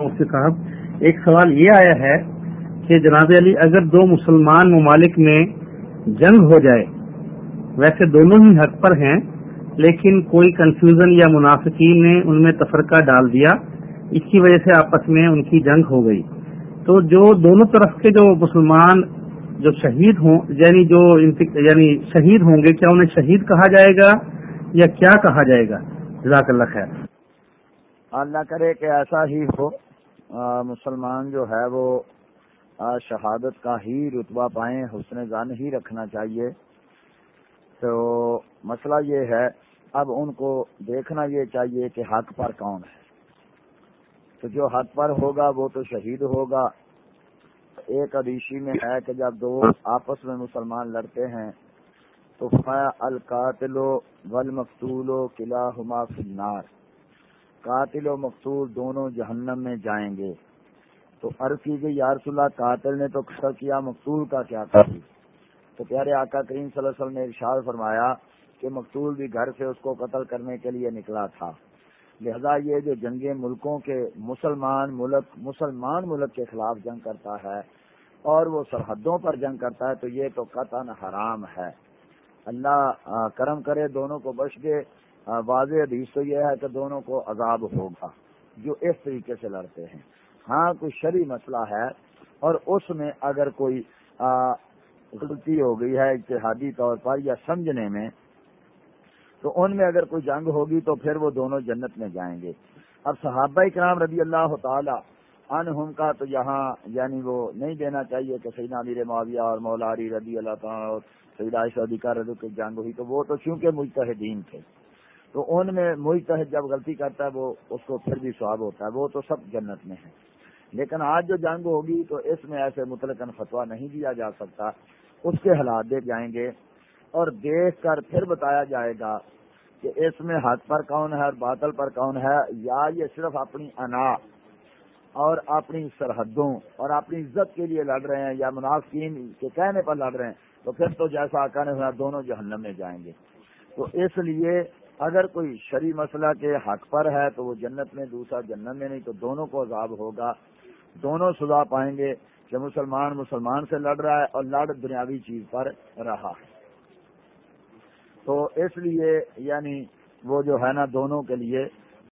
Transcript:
مفتی صاحب ایک سوال یہ آیا ہے کہ جناب علی، اگر دو مسلمان ممالک میں جنگ ہو جائے، ویسے دونوں ہی حق پر ہیں، لیکن کوئی کنفیوژن یا منافقین نے ان میں تفرقہ ڈال دیا، اس کی وجہ سے آپس میں ان کی جنگ ہو گئی۔ تو جو دونوں طرف کے جو مسلمان جو شہید ہوں یعنی جو یعنی شہید ہوں گے، کیا انہیں شہید کہا جائے گا یا کیا کہا جائے گا؟ جزاک اللہ خیر۔ اللہ کرے کہ ایسا ہی ہو۔ مسلمان جو ہے وہ شہادت کا ہی رتبہ پائیں، حسن زن ہی رکھنا چاہیے۔ تو مسئلہ یہ ہے، اب ان کو دیکھنا یہ چاہیے کہ حق پر کون ہے۔ تو جو حق پر ہوگا وہ تو شہید ہوگا۔ ایک ادیشی میں ہے کہ جب دو آپس میں مسلمان لڑتے ہیں، تو القاتل ول مقتول و قلعہ ہما فنار قاتل و مقتول دونوں جہنم میں جائیں گے۔ تو عرض کی گئی یارس اللہ، قاتل نے تو خر کیا، مقتول کا کیا کر تو پیارے آقا کریم صلی اللہ علیہ وسلم نے ارشاد فرمایا کہ مقتول بھی گھر سے اس کو قتل کرنے کے لیے نکلا تھا۔ لہذا یہ جو جنگیں ملکوں کے مسلمان ملک مسلمان ملک کے خلاف جنگ کرتا ہے اور وہ سرحدوں پر جنگ کرتا ہے، تو یہ تو قطن حرام ہے۔ اللہ کرم کرے، دونوں کو بچ دے۔ واضح حدیث تو یہ ہے کہ دونوں کو عذاب ہوگا جو اس طریقے سے لڑتے ہیں۔ ہاں کوئی شرعی مسئلہ ہے اور اس میں اگر کوئی غلطی ہو گئی ہے اتحادی طور پر یا سمجھنے میں، تو ان میں اگر کوئی جنگ ہوگی تو پھر وہ دونوں جنت میں جائیں گے۔ اب صحابہ کرام رضی اللہ تعالی ان کا تو یہاں یعنی وہ نہیں دینا چاہیے کہ سینا میر معاویہ اور مولاری رضی اللہ تعالیٰ اور سعید عائشہ کا رضو کی جنگ ہوئی تو وہ تو چونکہ مجتہدین تھے۔ تو ان میں مجتہد جب غلطی کرتا ہے وہ اس کو پھر بھی سواب ہوتا ہے، وہ تو سب جنت میں ہے لیکن آج جو جنگ ہوگی تو اس میں ایسے مطلق فتوا نہیں دیا جا سکتا۔ اس کے حالات دیکھ جائیں گے اور دیکھ کر پھر بتایا جائے گا کہ اس میں حق پر کون ہے اور باطل پر کون ہے، یا یہ صرف اپنی انا اور اپنی سرحدوں اور اپنی عزت کے لیے لڑ رہے ہیں یا منافقین کے کہنے پر لڑ رہے ہیں، تو پھر تو جیسا آقا نے ہوا دونوں جہنم میں جائیں گے۔ تو اس لیے اگر کوئی شری مسئلہ کے حق پر ہے تو وہ جنت میں، دوسرا جنت میں نہیں، تو دونوں کو عذاب ہوگا۔ دونوں سزا پائیں گے کہ مسلمان مسلمان سے لڑ رہا ہے اور لڑ دنیاوی چیز پر رہا ہے۔ تو اس لیے یعنی وہ جو ہے نا دونوں کے لیے